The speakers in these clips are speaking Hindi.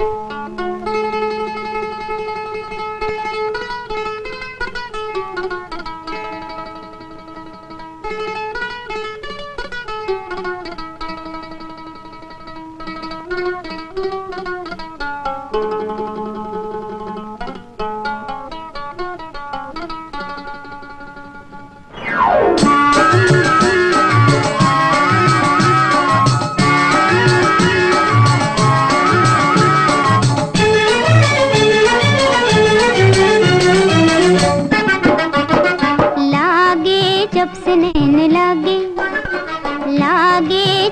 जब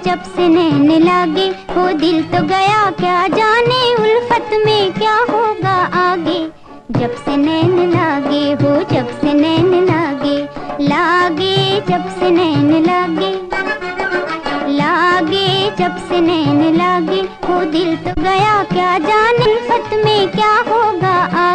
जब से नैन लागे, वो दिल तो गया क्या जाने, उल्फत में क्या होगा आगे? जब से नैन लागे हो जब से नैन लागे लागे जब से नैन लागे लागे जब से नैन लागे, वो दिल तो गया क्या जाने, उल्फत में क्या होगा आगे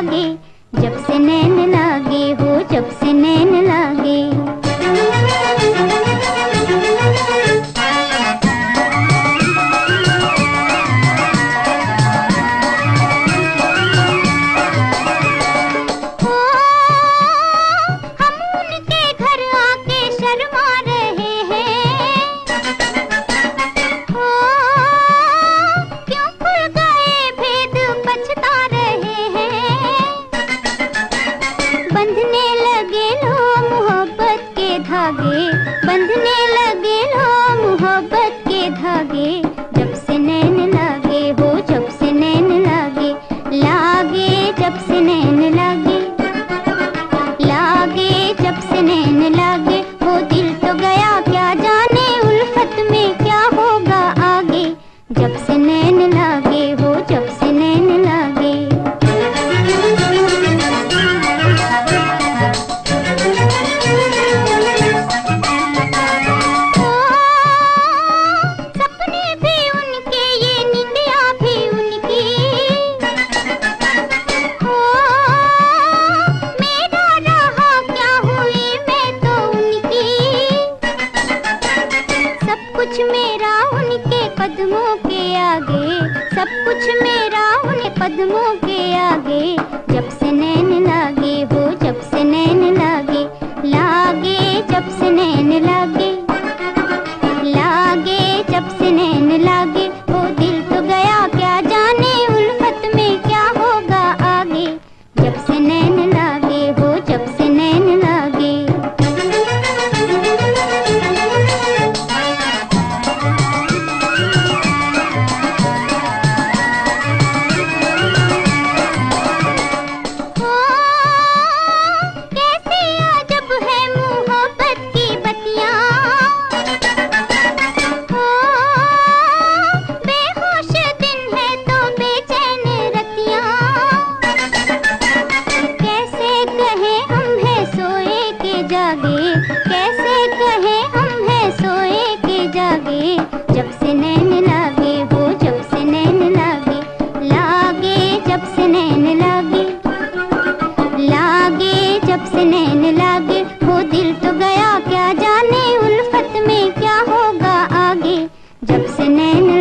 बंधने लगे लो मोहब्बत के धागे। कदमों के आगे, सब कुछ मेरा उन्हें पद्मों के आगे, जब से नैन लागे हो नैन लागे हो दिल तो गया क्या जाने, उल्फत में क्या होगा आगे? जब से नैन